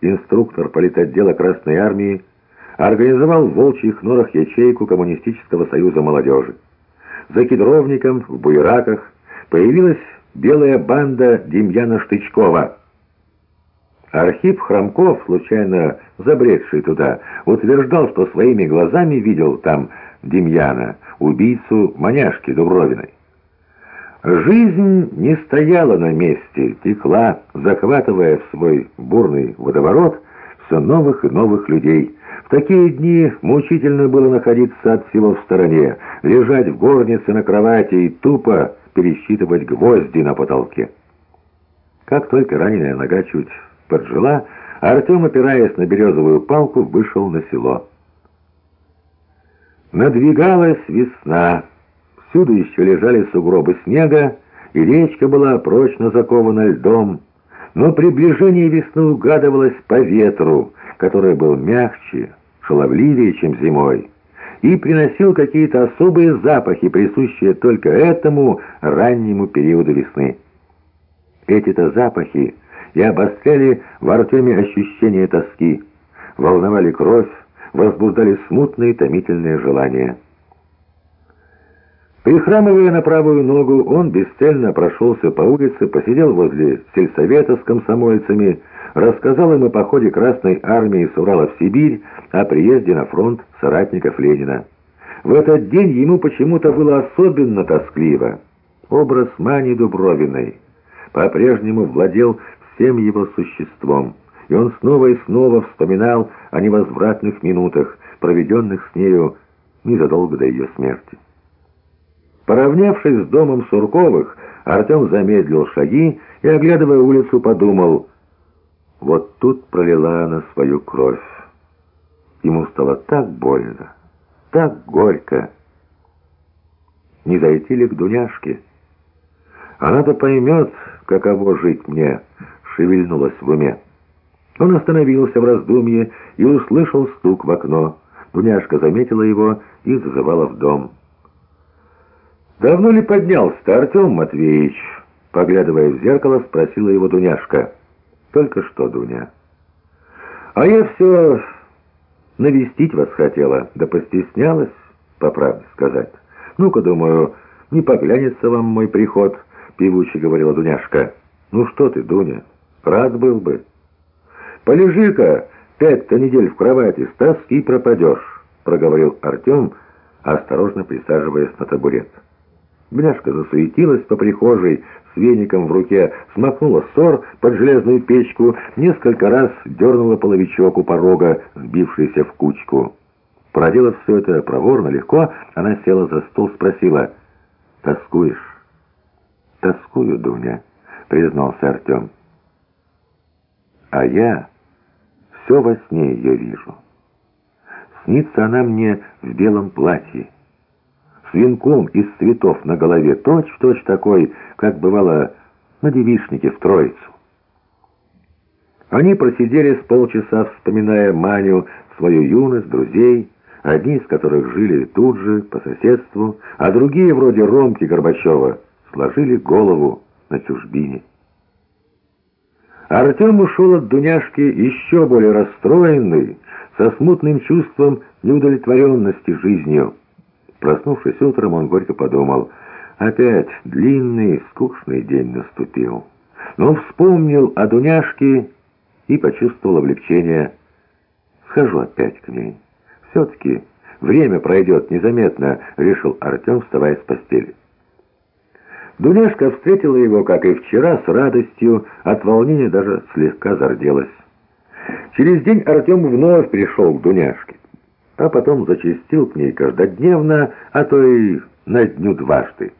инструктор политотдела Красной Армии, организовал в Волчьих Норах ячейку Коммунистического союза молодежи. За кедровником в Буераках появилась белая банда Демьяна Штычкова. Архип Хромков, случайно забредший туда, утверждал, что своими глазами видел там Демьяна, убийцу маняшки Дубровиной. Жизнь не стояла на месте, текла, захватывая в свой бурный водоворот все новых и новых людей. В такие дни мучительно было находиться от всего в стороне, лежать в горнице на кровати и тупо пересчитывать гвозди на потолке. Как только раненая нога чуть поджила, Артем, опираясь на березовую палку, вышел на село. Надвигалась весна. Всюду еще лежали сугробы снега, и речка была прочно закована льдом. Но приближение весны угадывалось по ветру, который был мягче, шаловливее, чем зимой, и приносил какие-то особые запахи, присущие только этому раннему периоду весны. Эти-то запахи и обостряли в Артеме ощущение тоски, волновали кровь, возбуждали смутные томительные желания. Прихрамывая на правую ногу, он бесцельно прошелся по улице, посидел возле сельсовета с комсомольцами, рассказал им о походе Красной Армии с Урала в Сибирь, о приезде на фронт соратников Ленина. В этот день ему почему-то было особенно тоскливо. Образ Мани Дубровиной по-прежнему владел всем его существом, и он снова и снова вспоминал о невозвратных минутах, проведенных с нею незадолго до ее смерти. Поравнявшись с домом Сурковых, Артем замедлил шаги и, оглядывая улицу, подумал, вот тут пролила она свою кровь. Ему стало так больно, так горько. Не зайти ли к Дуняшке? Она-то поймет, каково жить мне, шевельнулась в уме. Он остановился в раздумье и услышал стук в окно. Дуняшка заметила его и зазывала в дом. «Давно ли поднялся-то, Артем Матвеевич?» Поглядывая в зеркало, спросила его Дуняшка. «Только что, Дуня». «А я все навестить вас хотела, да постеснялась, по правде сказать. Ну-ка, думаю, не поглянется вам мой приход», — певуче говорила Дуняшка. «Ну что ты, Дуня, рад был бы». «Полежи-ка пять-то недель в кровати, с тоски пропадешь», — проговорил Артем, осторожно присаживаясь на табурет. Бляшка засуетилась по прихожей с веником в руке, смахнула ссор под железную печку, несколько раз дернула половичок у порога, сбившийся в кучку. Проделав все это проворно, легко, она села за стол, спросила, «Тоскуешь?» «Тоскую, Дуня», — признался Артем. «А я все во сне ее вижу. Снится она мне в белом платье» с венком из цветов на голове, точь-в-точь точь такой, как бывало на девичнике в Троицу. Они просидели с полчаса, вспоминая Маню, свою юность, друзей, одни из которых жили тут же, по соседству, а другие, вроде Ромки Горбачева, сложили голову на чужбине. Артем ушел от Дуняшки еще более расстроенный, со смутным чувством неудовлетворенности жизнью. Проснувшись утром, он горько подумал, опять длинный, скучный день наступил. Но вспомнил о Дуняшке и почувствовал облегчение. Схожу опять к ней. Все-таки время пройдет незаметно, решил Артем, вставая с постели. Дуняшка встретила его, как и вчера, с радостью, от волнения даже слегка зарделась. Через день Артем вновь пришел к Дуняшке а потом зачастил к ней каждодневно, а то и на дню дважды.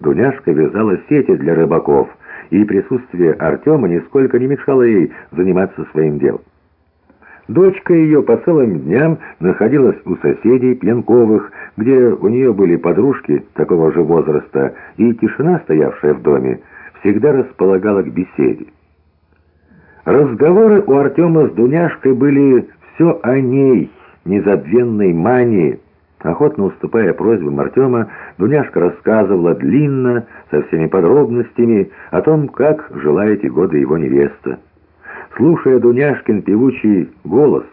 Дуняшка вязала сети для рыбаков, и присутствие Артема нисколько не мешало ей заниматься своим делом. Дочка ее по целым дням находилась у соседей Пьянковых, где у нее были подружки такого же возраста, и тишина, стоявшая в доме, всегда располагала к беседе. Разговоры у Артема с Дуняшкой были все о ней, незабвенной мании. Охотно уступая просьбам Артема, Дуняшка рассказывала длинно, со всеми подробностями, о том, как жила эти годы его невеста. Слушая Дуняшкин певучий голос,